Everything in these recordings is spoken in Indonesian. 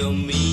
You mean?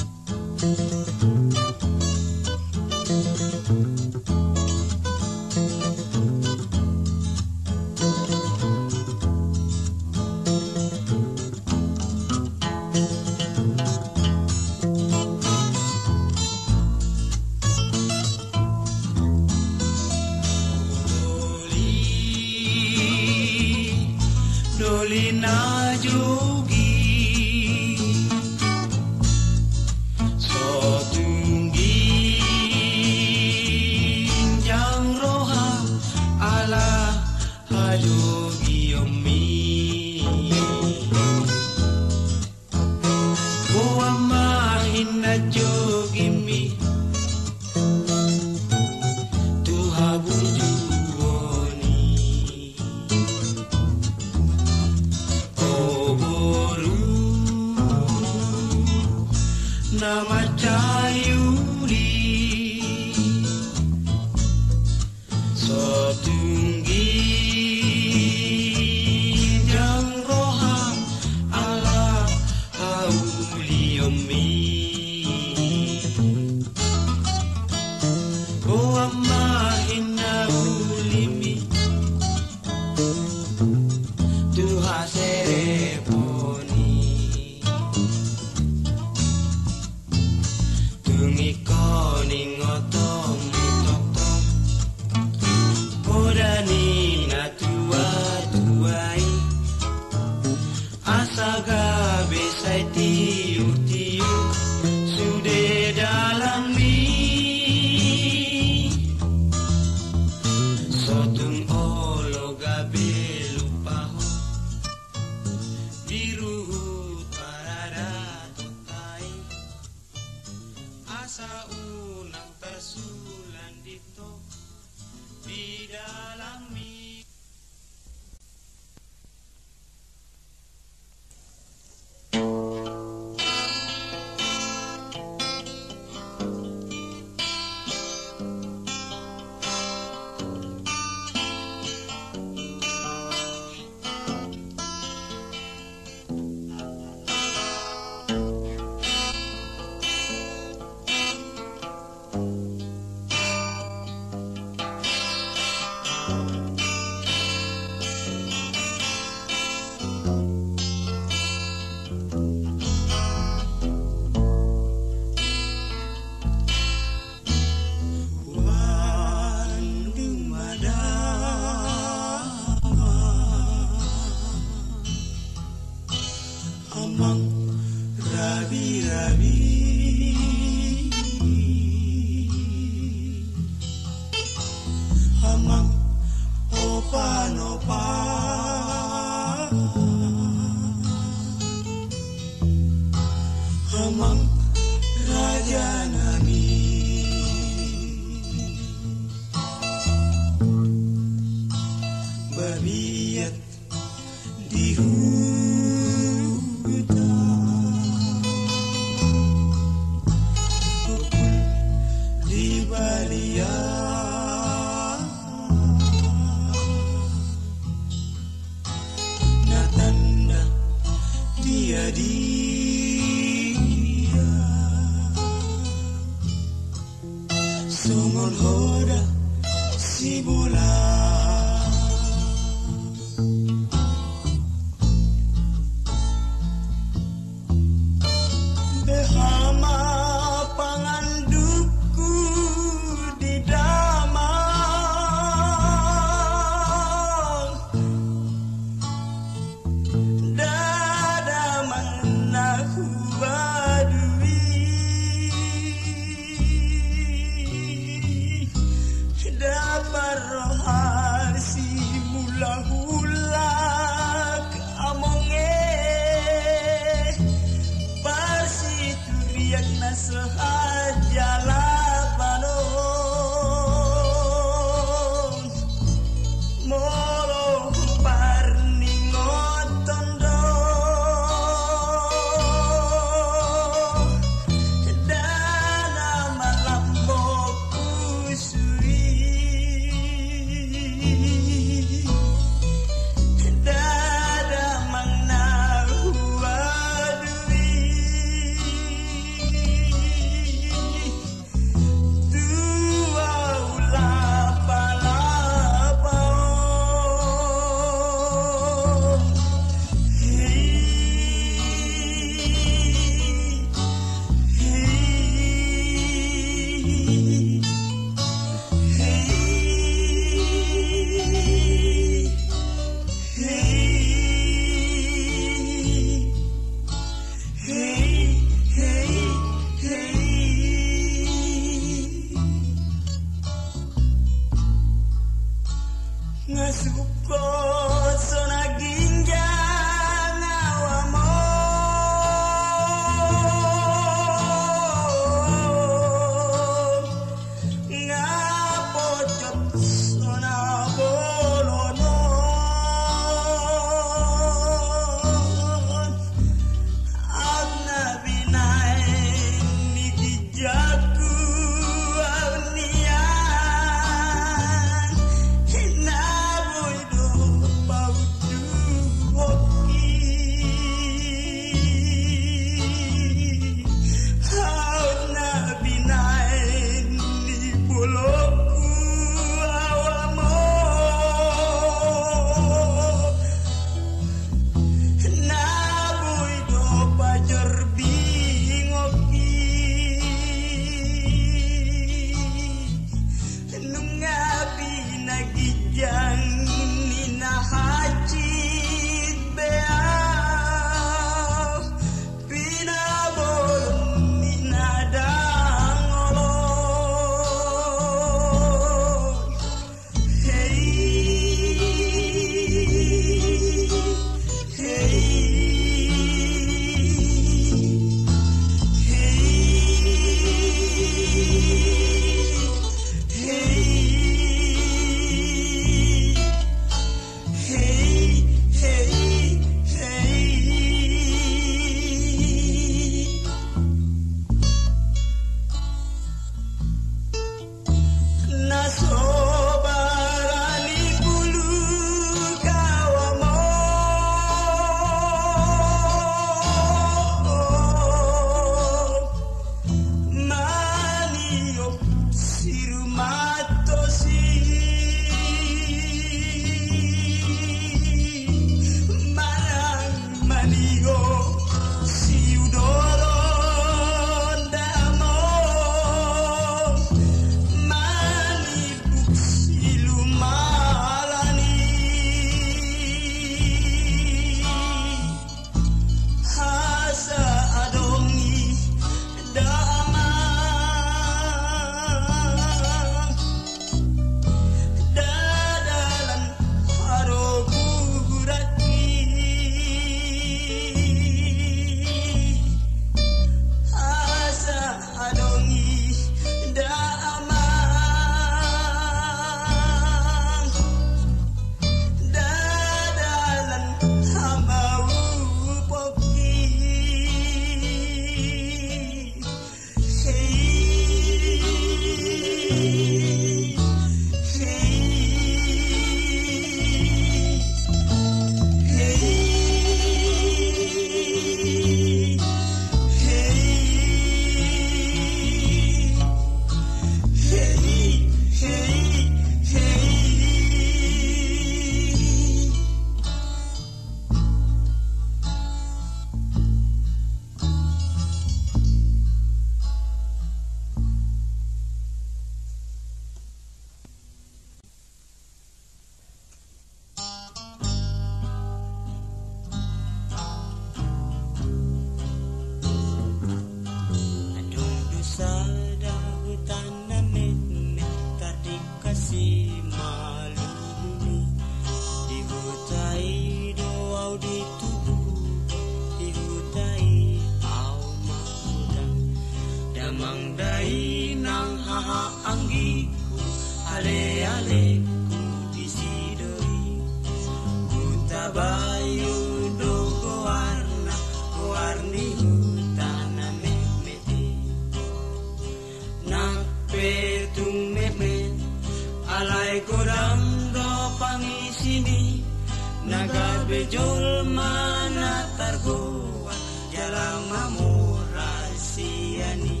Bejol mana targoa jalan mamorasiani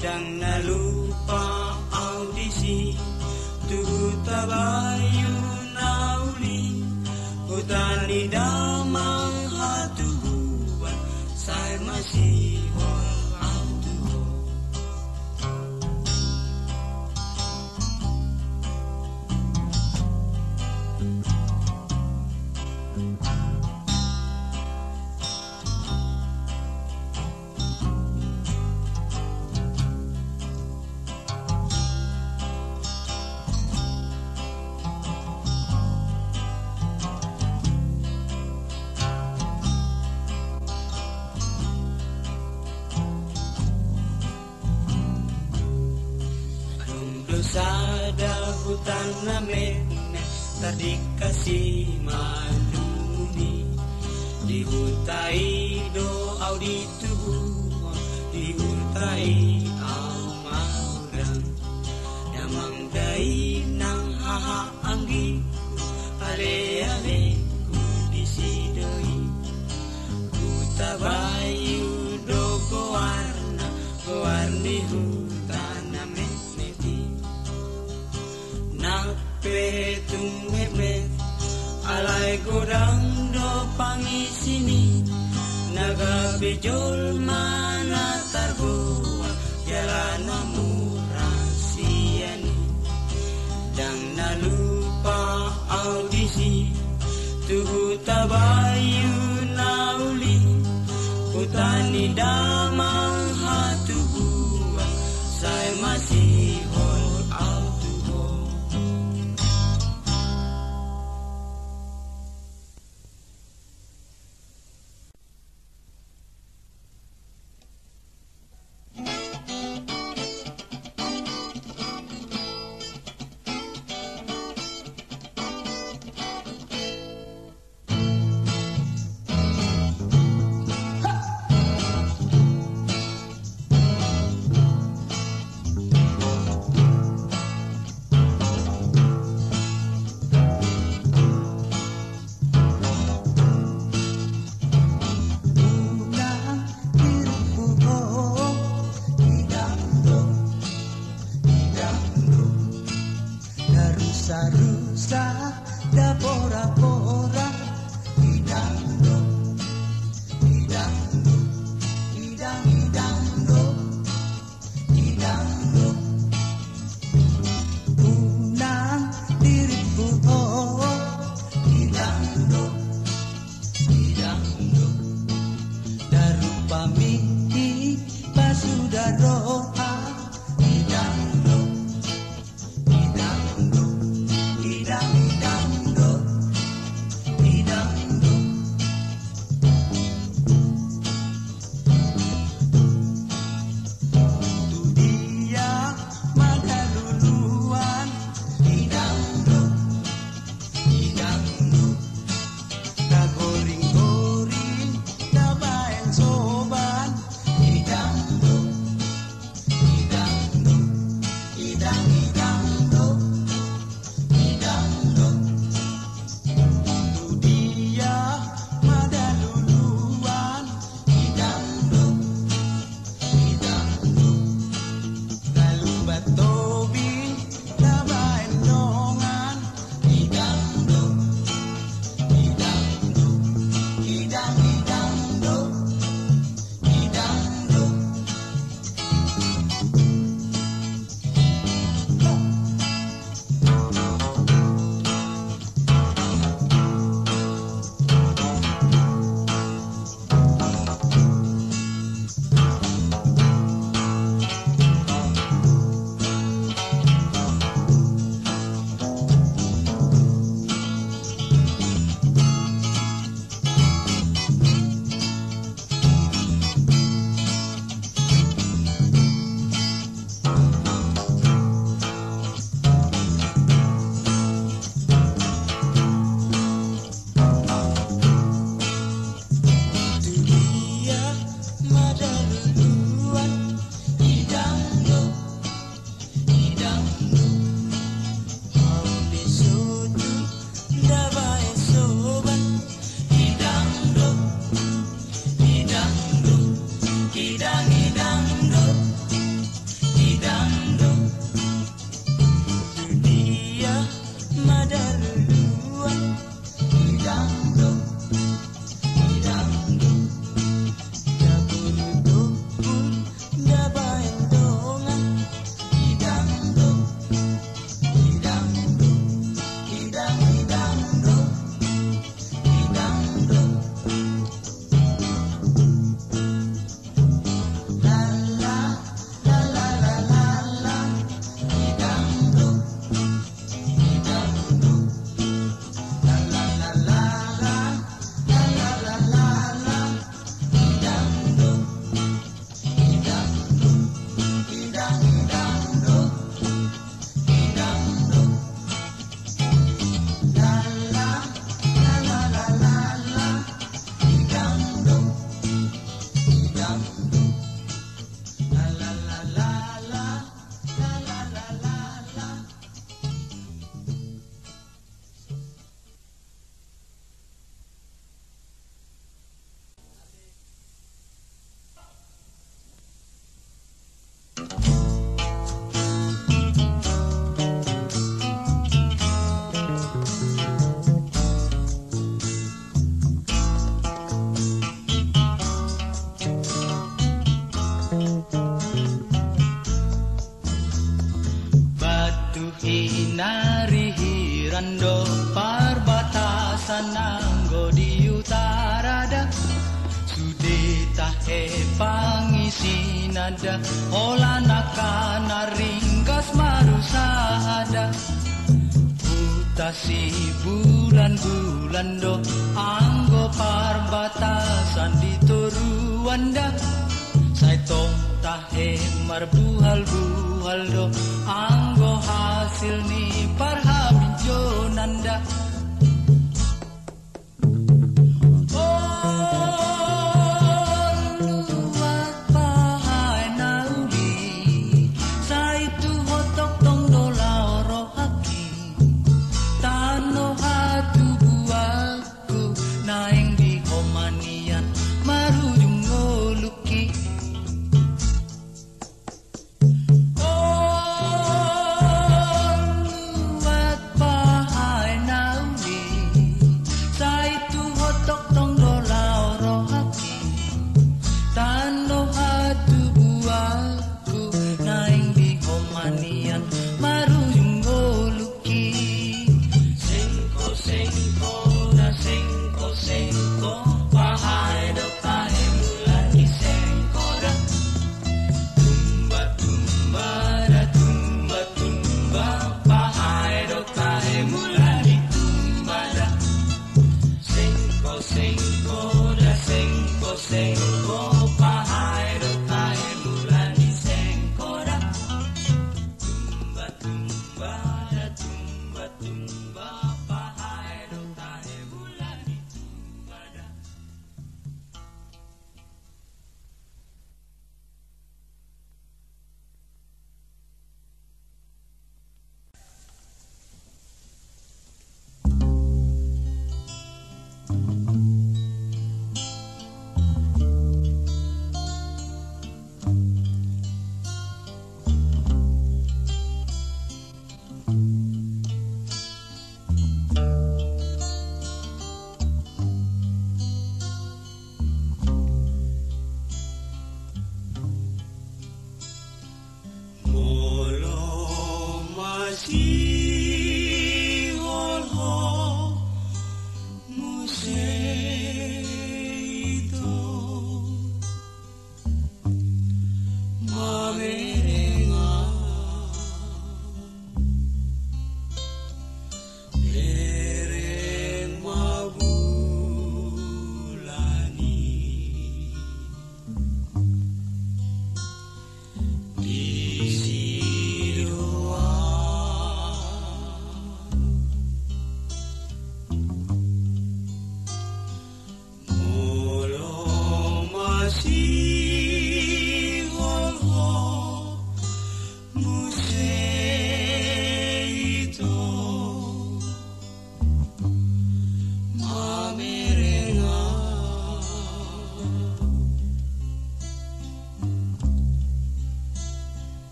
dan nalupa audisi tuhu tabayu nauli hutani damang hutan namin Tadi kasih maluni Dihutai do au di tubuh Dihutai Nagabijol mana targoa Jalan mamurasiani Dan nalupa audisi Tuhu tabayu nauli. Hutani damang buhal-buhal do ang hasil ni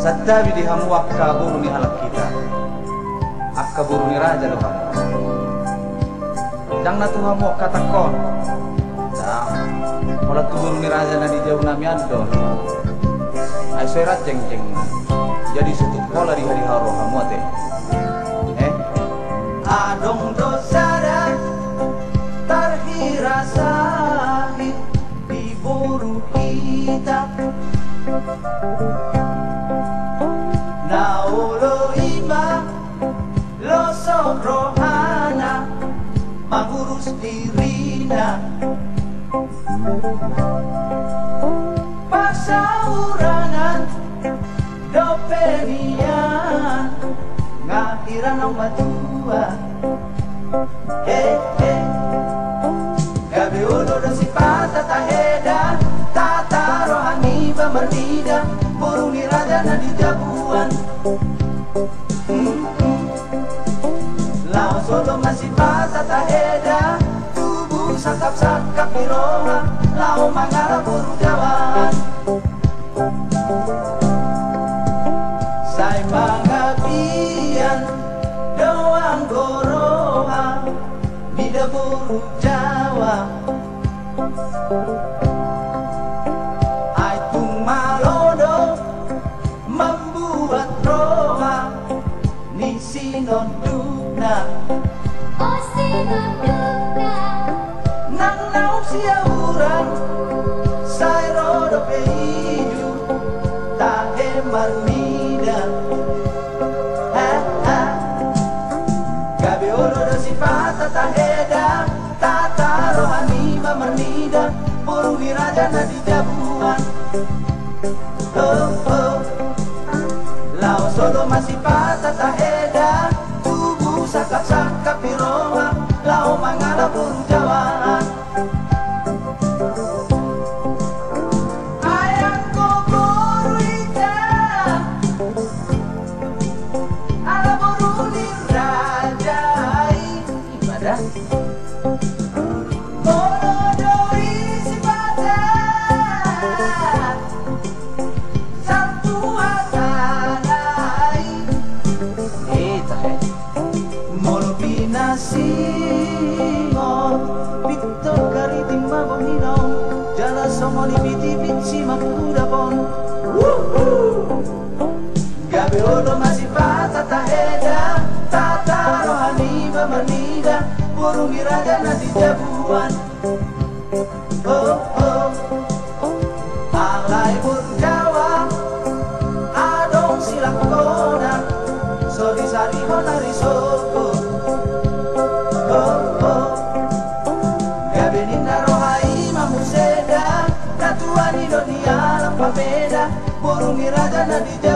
sattabi di hamu akka buruni halak kita. Akka buruni raja lo hamu dang natu hamu akka takon dah. Mula tu buruni raja na di jauh nami ando ai soira ceng ceng jadi setuk pola di hari haro hamu ate. Eh? Adong dong Naulo iba, loso rohana, mengurus diri na. Pasauranan, doperian, ngakira ng matua. Eh, eh, gabi ulo na si Pata. tiga di Raja dan di Jabuan. Lau Solo masih patah taheda Tubuh sakap-sakap di roha Lao mangara buru jawan saya pangapian Doang goroha Mida buru jawa. por um mirada na vida.